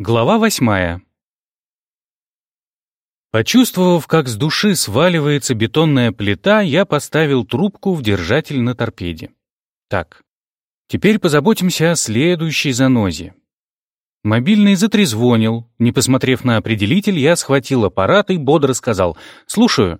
Глава восьмая. Почувствовав, как с души сваливается бетонная плита, я поставил трубку в держатель на торпеде. Так, теперь позаботимся о следующей занозе. Мобильный затрезвонил. Не посмотрев на определитель, я схватил аппарат и бодро сказал «Слушаю».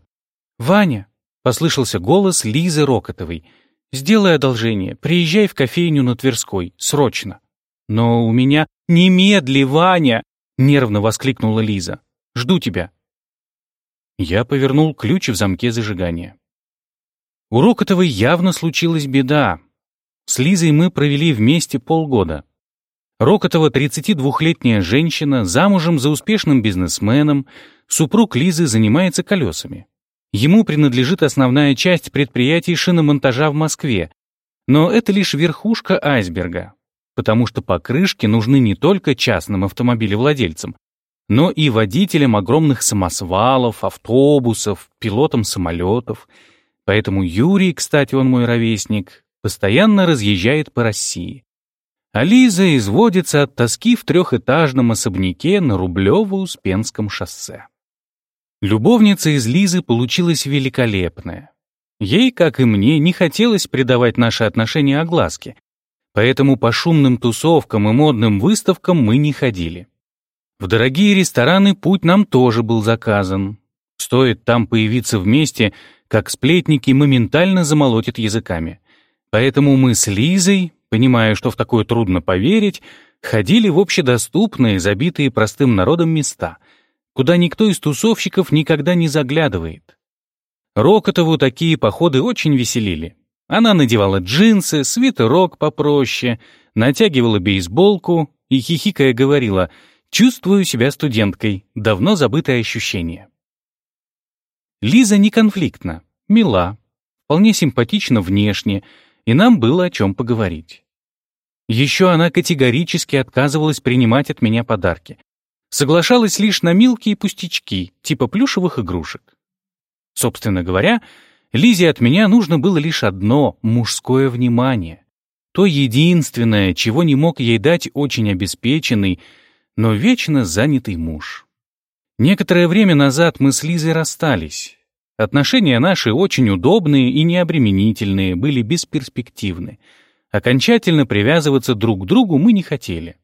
«Ваня», — послышался голос Лизы Рокотовой, — «сделай одолжение, приезжай в кофейню на Тверской, срочно». «Но у меня немедли, Ваня!» — нервно воскликнула Лиза. «Жду тебя». Я повернул ключ в замке зажигания. У Рокотовой явно случилась беда. С Лизой мы провели вместе полгода. Рокотова 32-летняя женщина, замужем за успешным бизнесменом, супруг Лизы занимается колесами. Ему принадлежит основная часть предприятий шиномонтажа в Москве, но это лишь верхушка айсберга потому что покрышки нужны не только частным автомобилевладельцам, но и водителям огромных самосвалов, автобусов, пилотам самолетов. Поэтому Юрий, кстати, он мой ровесник, постоянно разъезжает по России. А Лиза изводится от тоски в трехэтажном особняке на Рублево-Успенском шоссе. Любовница из Лизы получилась великолепная. Ей, как и мне, не хотелось придавать наши отношения огласке, поэтому по шумным тусовкам и модным выставкам мы не ходили. В дорогие рестораны путь нам тоже был заказан. Стоит там появиться вместе, как сплетники моментально замолотят языками. Поэтому мы с Лизой, понимая, что в такое трудно поверить, ходили в общедоступные, забитые простым народом места, куда никто из тусовщиков никогда не заглядывает. Рокотову такие походы очень веселили. Она надевала джинсы, свитерок попроще, натягивала бейсболку и, хихикая, говорила «Чувствую себя студенткой, давно забытое ощущение». Лиза не конфликтна, мила, вполне симпатична внешне, и нам было о чем поговорить. Еще она категорически отказывалась принимать от меня подарки. Соглашалась лишь на мелкие пустячки, типа плюшевых игрушек. Собственно говоря, Лизе от меня нужно было лишь одно — мужское внимание. То единственное, чего не мог ей дать очень обеспеченный, но вечно занятый муж. Некоторое время назад мы с Лизой расстались. Отношения наши очень удобные и необременительные, были бесперспективны. Окончательно привязываться друг к другу мы не хотели.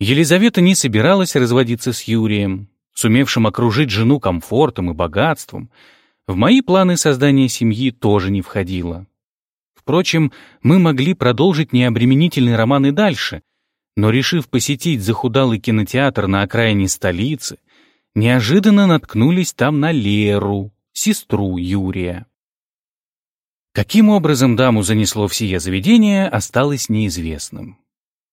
Елизавета не собиралась разводиться с Юрием, сумевшим окружить жену комфортом и богатством — в мои планы создание семьи тоже не входило. Впрочем, мы могли продолжить необременительный роман и дальше, но, решив посетить захудалый кинотеатр на окраине столицы, неожиданно наткнулись там на Леру, сестру Юрия. Каким образом даму занесло в сие заведение, осталось неизвестным.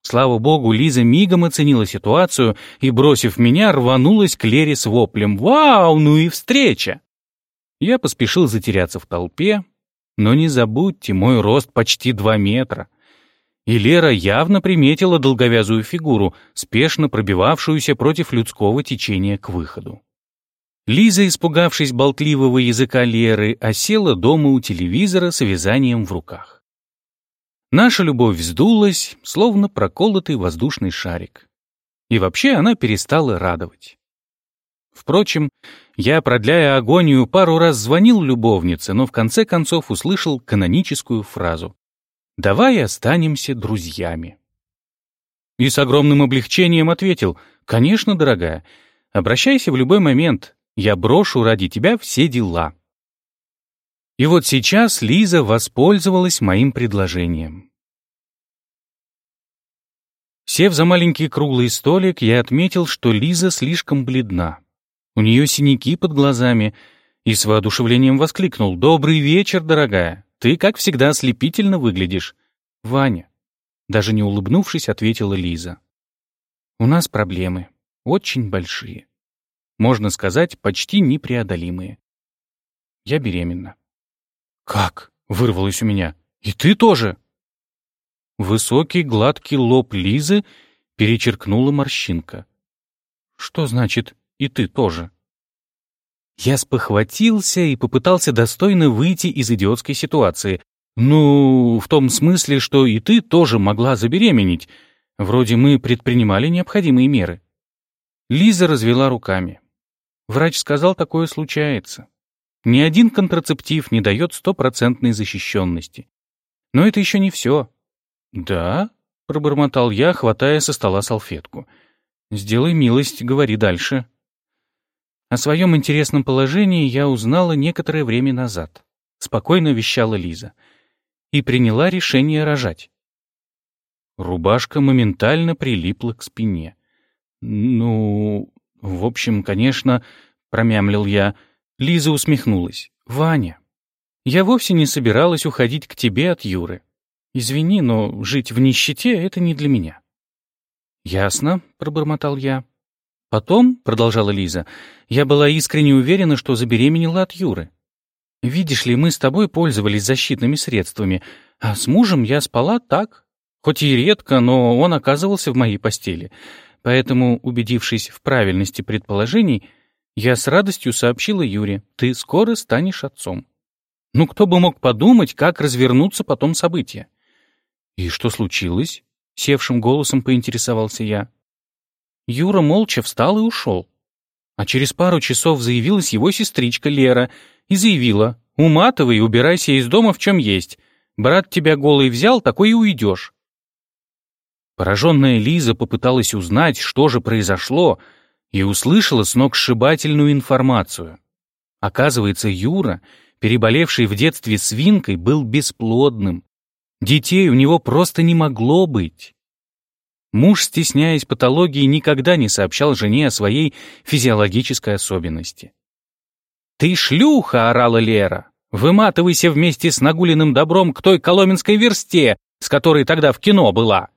Слава богу, Лиза мигом оценила ситуацию и, бросив меня, рванулась к Лере с воплем «Вау, ну и встреча!» Я поспешил затеряться в толпе, но не забудьте, мой рост почти два метра. И Лера явно приметила долговязую фигуру, спешно пробивавшуюся против людского течения к выходу. Лиза, испугавшись болтливого языка Леры, осела дома у телевизора с вязанием в руках. Наша любовь вздулась, словно проколотый воздушный шарик. И вообще она перестала радовать. Впрочем, я, продляя агонию, пару раз звонил любовнице, но в конце концов услышал каноническую фразу «Давай останемся друзьями». И с огромным облегчением ответил «Конечно, дорогая, обращайся в любой момент, я брошу ради тебя все дела». И вот сейчас Лиза воспользовалась моим предложением. Сев за маленький круглый столик, я отметил, что Лиза слишком бледна. У нее синяки под глазами, и с воодушевлением воскликнул «Добрый вечер, дорогая! Ты, как всегда, ослепительно выглядишь!» «Ваня!» Даже не улыбнувшись, ответила Лиза. «У нас проблемы. Очень большие. Можно сказать, почти непреодолимые. Я беременна». «Как?» — вырвалось у меня. «И ты тоже?» Высокий гладкий лоб Лизы перечеркнула морщинка. «Что значит и ты тоже. Я спохватился и попытался достойно выйти из идиотской ситуации. Ну, в том смысле, что и ты тоже могла забеременеть. Вроде мы предпринимали необходимые меры. Лиза развела руками. Врач сказал, такое случается. Ни один контрацептив не дает стопроцентной защищенности. Но это еще не все. «Да?» — пробормотал я, хватая со стола салфетку. «Сделай милость, говори дальше». О своем интересном положении я узнала некоторое время назад. Спокойно вещала Лиза. И приняла решение рожать. Рубашка моментально прилипла к спине. «Ну, в общем, конечно», — промямлил я. Лиза усмехнулась. «Ваня, я вовсе не собиралась уходить к тебе от Юры. Извини, но жить в нищете — это не для меня». «Ясно», — пробормотал я. «Потом», — продолжала Лиза, — «я была искренне уверена, что забеременела от Юры. Видишь ли, мы с тобой пользовались защитными средствами, а с мужем я спала так, хоть и редко, но он оказывался в моей постели. Поэтому, убедившись в правильности предположений, я с радостью сообщила Юре, ты скоро станешь отцом. Ну, кто бы мог подумать, как развернутся потом события? И что случилось? Севшим голосом поинтересовался я. Юра молча встал и ушел. А через пару часов заявилась его сестричка Лера и заявила, «Уматывай убирайся из дома в чем есть. Брат тебя голый взял, такой и уйдешь. Пораженная Лиза попыталась узнать, что же произошло, и услышала сногсшибательную информацию. Оказывается, Юра, переболевший в детстве свинкой, был бесплодным. Детей у него просто не могло быть. Муж, стесняясь патологии, никогда не сообщал жене о своей физиологической особенности. «Ты шлюха!» — орала Лера. «Выматывайся вместе с нагуленным добром к той коломенской версте, с которой тогда в кино была!»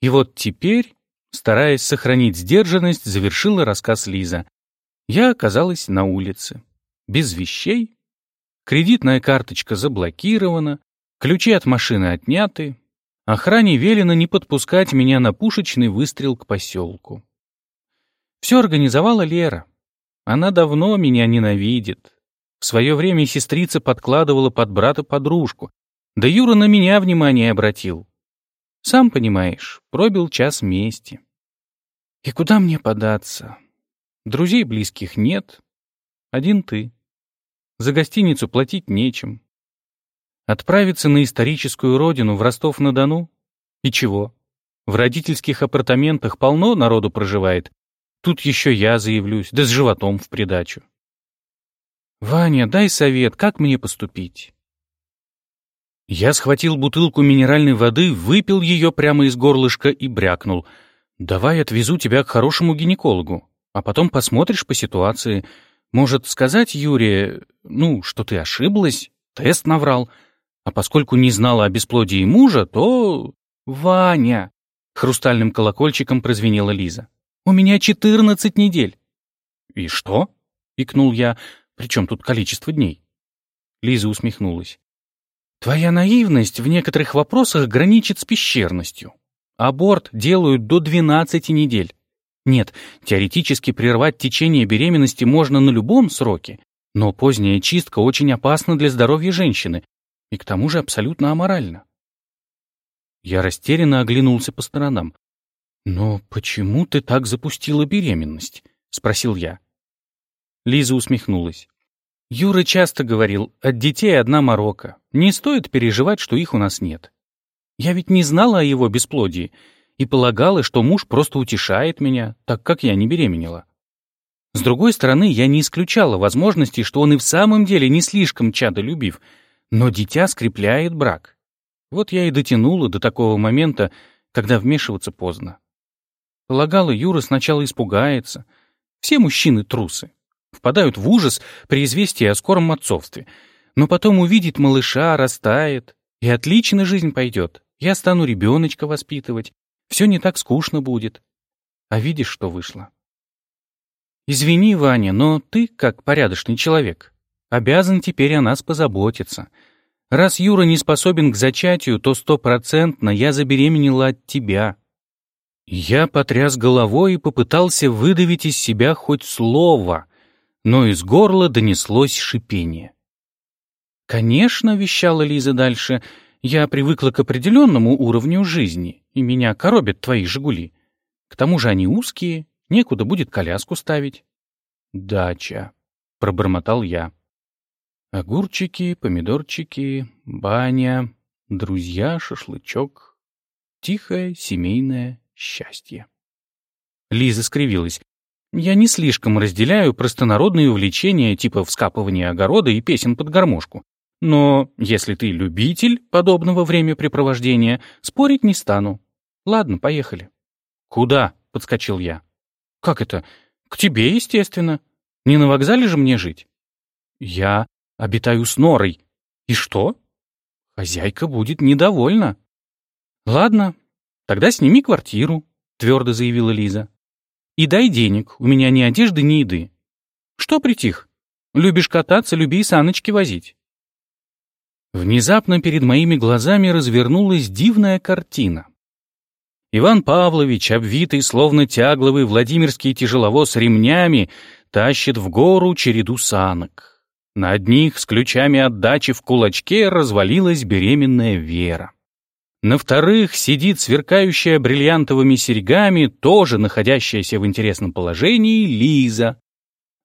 И вот теперь, стараясь сохранить сдержанность, завершила рассказ Лиза. Я оказалась на улице. Без вещей. Кредитная карточка заблокирована, ключи от машины отняты. Охране велено не подпускать меня на пушечный выстрел к поселку. Все организовала Лера. Она давно меня ненавидит. В свое время сестрица подкладывала под брата подружку. Да Юра на меня внимание обратил. Сам понимаешь, пробил час мести. И куда мне податься? Друзей близких нет. Один ты. За гостиницу платить нечем. Отправиться на историческую родину в Ростов-на-Дону? И чего? В родительских апартаментах полно народу проживает. Тут еще я заявлюсь, да с животом в придачу. Ваня, дай совет, как мне поступить? Я схватил бутылку минеральной воды, выпил ее прямо из горлышка и брякнул. «Давай отвезу тебя к хорошему гинекологу, а потом посмотришь по ситуации. Может, сказать Юре, ну, что ты ошиблась, тест наврал. А поскольку не знала о бесплодии мужа, то... Ваня!» Хрустальным колокольчиком прозвенела Лиза. «У меня четырнадцать недель». «И что?» — икнул я. «При чем тут количество дней?» Лиза усмехнулась. Твоя наивность в некоторых вопросах граничит с пещерностью. Аборт делают до 12 недель. Нет, теоретически прервать течение беременности можно на любом сроке, но поздняя чистка очень опасна для здоровья женщины и к тому же абсолютно аморальна. Я растерянно оглянулся по сторонам. «Но почему ты так запустила беременность?» — спросил я. Лиза усмехнулась. Юра часто говорил, от детей одна морока. Не стоит переживать, что их у нас нет. Я ведь не знала о его бесплодии и полагала, что муж просто утешает меня, так как я не беременела. С другой стороны, я не исключала возможности, что он и в самом деле не слишком чадолюбив, но дитя скрепляет брак. Вот я и дотянула до такого момента, когда вмешиваться поздно. Полагала, Юра сначала испугается. Все мужчины трусы впадают в ужас при известии о скором отцовстве. Но потом увидит малыша, растает, и отлично жизнь пойдет. Я стану ребеночка воспитывать. Все не так скучно будет. А видишь, что вышло. Извини, Ваня, но ты, как порядочный человек, обязан теперь о нас позаботиться. Раз Юра не способен к зачатию, то стопроцентно я забеременела от тебя. Я потряс головой и попытался выдавить из себя хоть слово — но из горла донеслось шипение. «Конечно», — вещала Лиза дальше, — «я привыкла к определенному уровню жизни, и меня коробят твои «Жигули». К тому же они узкие, Некуда будет коляску ставить. Дача, пробормотал я. Огурчики, помидорчики, баня, друзья, шашлычок. Тихое семейное счастье. Лиза скривилась. Я не слишком разделяю простонародные увлечения типа вскапывания огорода и песен под гармошку. Но если ты любитель подобного времяпрепровождения, спорить не стану. Ладно, поехали. Куда? — подскочил я. Как это? К тебе, естественно. Не на вокзале же мне жить. Я обитаю с Норой. И что? Хозяйка будет недовольна. Ладно, тогда сними квартиру, твердо заявила Лиза. И дай денег, у меня ни одежды, ни еды. Что притих? Любишь кататься, люби и саночки возить. Внезапно перед моими глазами развернулась дивная картина. Иван Павлович, обвитый словно тягловый Владимирский тяжеловоз ремнями, тащит в гору череду санок. На одних с ключами отдачи в кулачке развалилась беременная Вера. На вторых сидит сверкающая бриллиантовыми серьгами, тоже находящаяся в интересном положении, Лиза.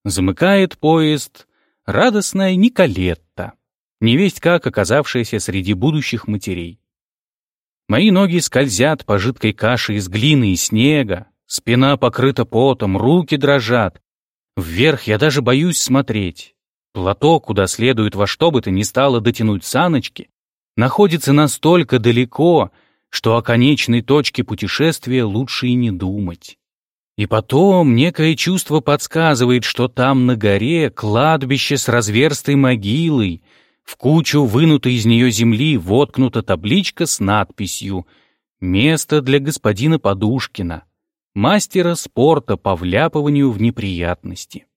Замыкает поезд радостная Николетта, невесть как оказавшаяся среди будущих матерей. Мои ноги скользят по жидкой каше из глины и снега, спина покрыта потом, руки дрожат. Вверх я даже боюсь смотреть. Платок, куда следует во что бы то ни стало дотянуть саночки, находится настолько далеко, что о конечной точке путешествия лучше и не думать. И потом некое чувство подсказывает, что там на горе кладбище с разверстой могилой — в кучу вынутой из нее земли воткнута табличка с надписью «Место для господина Подушкина, мастера спорта по вляпыванию в неприятности».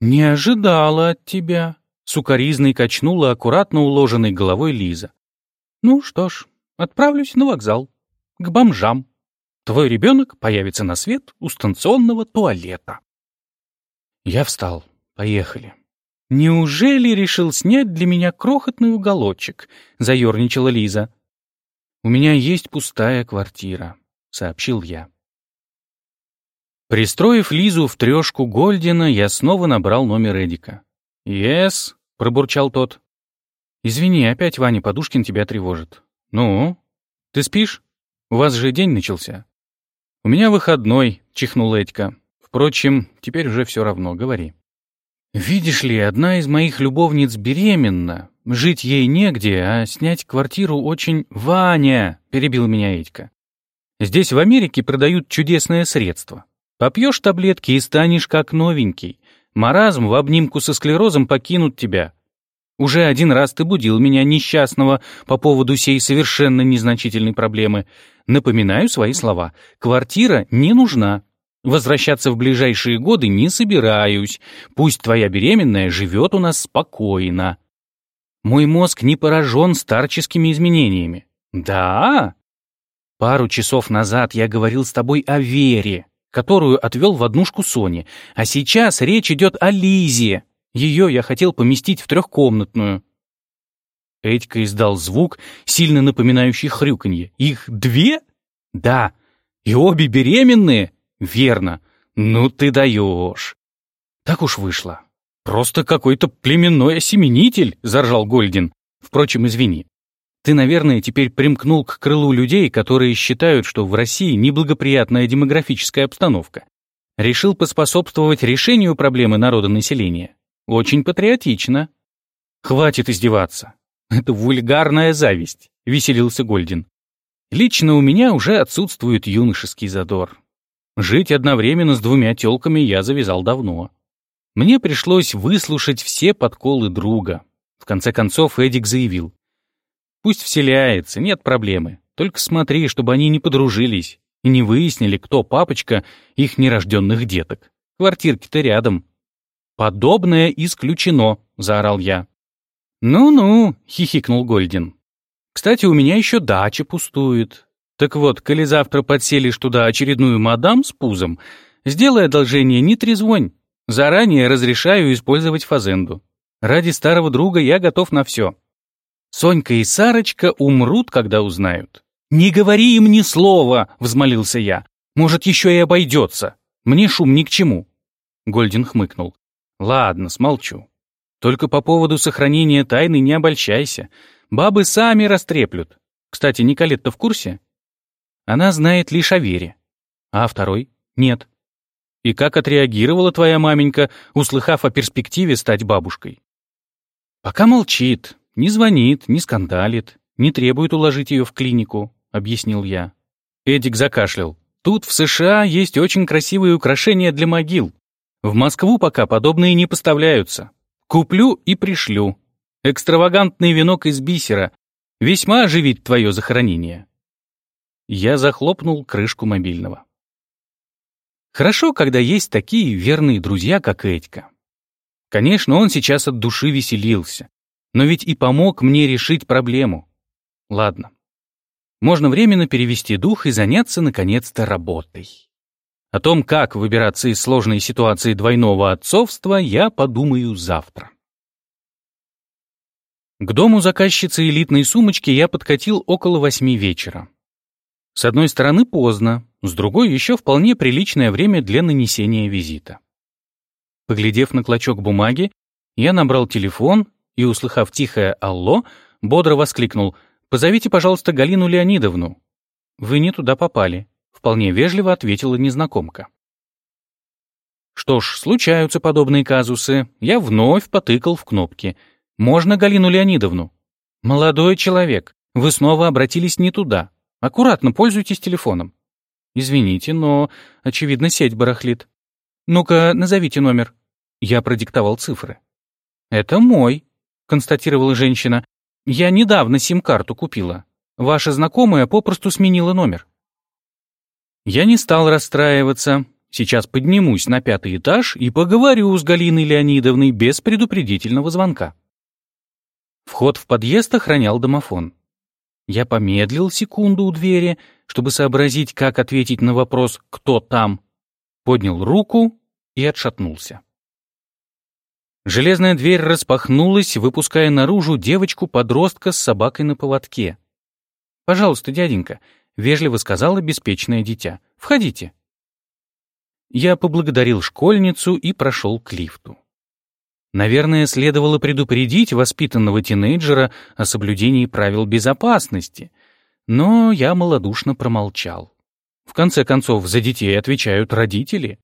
«Не ожидала от тебя», — сукоризной качнула аккуратно уложенной головой Лиза. «Ну что ж, отправлюсь на вокзал, к бомжам. Твой ребенок появится на свет у станционного туалета». Я встал. Поехали. «Неужели решил снять для меня крохотный уголочек?» — заерничала Лиза. «У меня есть пустая квартира», — сообщил я. Пристроив Лизу в трешку Гольдина, я снова набрал номер Эдика. «Ес», — пробурчал тот. «Извини, опять Ваня Подушкин тебя тревожит». «Ну? Ты спишь? У вас же день начался». «У меня выходной», — чихнул Эдька. «Впрочем, теперь уже все равно, говори». «Видишь ли, одна из моих любовниц беременна. Жить ей негде, а снять квартиру очень... Ваня!» — перебил меня Этька. «Здесь в Америке продают чудесное средство. Попьешь таблетки и станешь как новенький. Маразм в обнимку со склерозом покинут тебя. Уже один раз ты будил меня несчастного по поводу сей совершенно незначительной проблемы. Напоминаю свои слова. Квартира не нужна. Возвращаться в ближайшие годы не собираюсь. Пусть твоя беременная живет у нас спокойно. Мой мозг не поражен старческими изменениями. Да? Пару часов назад я говорил с тобой о Вере, которую отвел в однушку Сони, а сейчас речь идет о Лизе. Ее я хотел поместить в трехкомнатную. Этька издал звук, сильно напоминающий хрюканье. Их две? Да. И обе беременные? «Верно. Ну ты даешь». «Так уж вышло. Просто какой-то племенной осеменитель», — заржал Гольдин. «Впрочем, извини. Ты, наверное, теперь примкнул к крылу людей, которые считают, что в России неблагоприятная демографическая обстановка. Решил поспособствовать решению проблемы народонаселения. Очень патриотично». «Хватит издеваться. Это вульгарная зависть», — веселился Гольдин. «Лично у меня уже отсутствует юношеский задор. Жить одновременно с двумя тёлками я завязал давно. Мне пришлось выслушать все подколы друга. В конце концов Эдик заявил. «Пусть вселяется, нет проблемы. Только смотри, чтобы они не подружились и не выяснили, кто папочка их нерожденных деток. Квартирки-то рядом». «Подобное исключено», — заорал я. «Ну-ну», — хихикнул Гольдин. «Кстати, у меня еще дача пустует. Так вот, коли завтра подселишь туда очередную мадам с пузом, сделай одолжение, не трезвонь. Заранее разрешаю использовать фазенду. Ради старого друга я готов на все. Сонька и Сарочка умрут, когда узнают. «Не говори им ни слова!» — взмолился я. Может, еще и обойдется. Мне шум ни к чему. Гольдин хмыкнул. Ладно, смолчу. Только по поводу сохранения тайны не обольщайся. Бабы сами растреплют. Кстати, Николетта в курсе? Она знает лишь о Вере. А второй? Нет. И как отреагировала твоя маменька, услыхав о перспективе стать бабушкой? Пока молчит, не звонит, не скандалит, не требует уложить ее в клинику, объяснил я. Эдик закашлял. Тут в США есть очень красивые украшения для могил. В Москву пока подобные не поставляются. Куплю и пришлю. Экстравагантный венок из бисера. Весьма оживит твое захоронение. Я захлопнул крышку мобильного. Хорошо, когда есть такие верные друзья, как Этька. Конечно, он сейчас от души веселился, но ведь и помог мне решить проблему. Ладно. Можно временно перевести дух и заняться, наконец-то, работой. О том, как выбираться из сложной ситуации двойного отцовства, я подумаю завтра. К дому заказчицы элитной сумочки я подкатил около восьми вечера. С одной стороны поздно, с другой еще вполне приличное время для нанесения визита. Поглядев на клочок бумаги, я набрал телефон и, услыхав тихое «Алло», бодро воскликнул «Позовите, пожалуйста, Галину Леонидовну». «Вы не туда попали», — вполне вежливо ответила незнакомка. Что ж, случаются подобные казусы. Я вновь потыкал в кнопки. «Можно Галину Леонидовну?» «Молодой человек, вы снова обратились не туда. Аккуратно пользуйтесь телефоном». «Извините, но, очевидно, сеть барахлит. Ну-ка, назовите номер». Я продиктовал цифры. «Это мой», — констатировала женщина. «Я недавно сим-карту купила. Ваша знакомая попросту сменила номер». Я не стал расстраиваться. Сейчас поднимусь на пятый этаж и поговорю с Галиной Леонидовной без предупредительного звонка. Вход в подъезд охранял домофон. Я помедлил секунду у двери, чтобы сообразить, как ответить на вопрос «Кто там?», поднял руку и отшатнулся. Железная дверь распахнулась, выпуская наружу девочку-подростка с собакой на поводке. «Пожалуйста, дяденька», — вежливо сказала беспечное дитя, — «входите». Я поблагодарил школьницу и прошел к лифту. Наверное, следовало предупредить воспитанного тинейджера о соблюдении правил безопасности, но я малодушно промолчал. В конце концов, за детей отвечают родители.